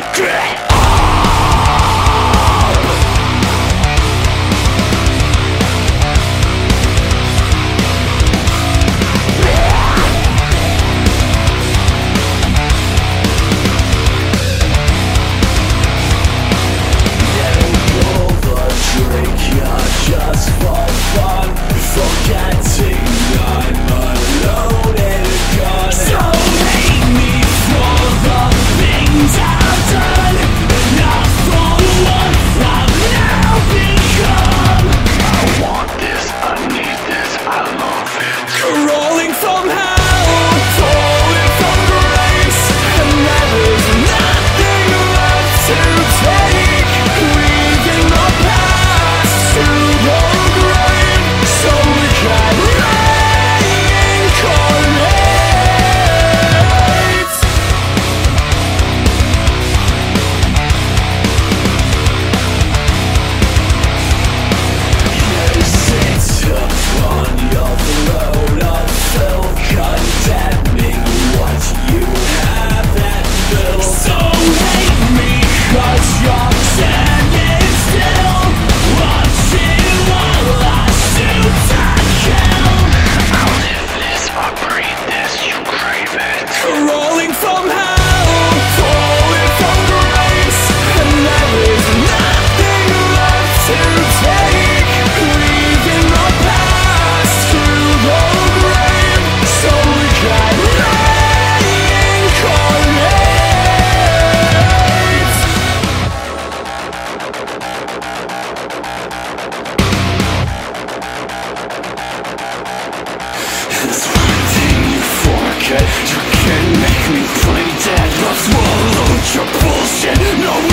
Dread You can't make me play dead But swallowed your bullshit. No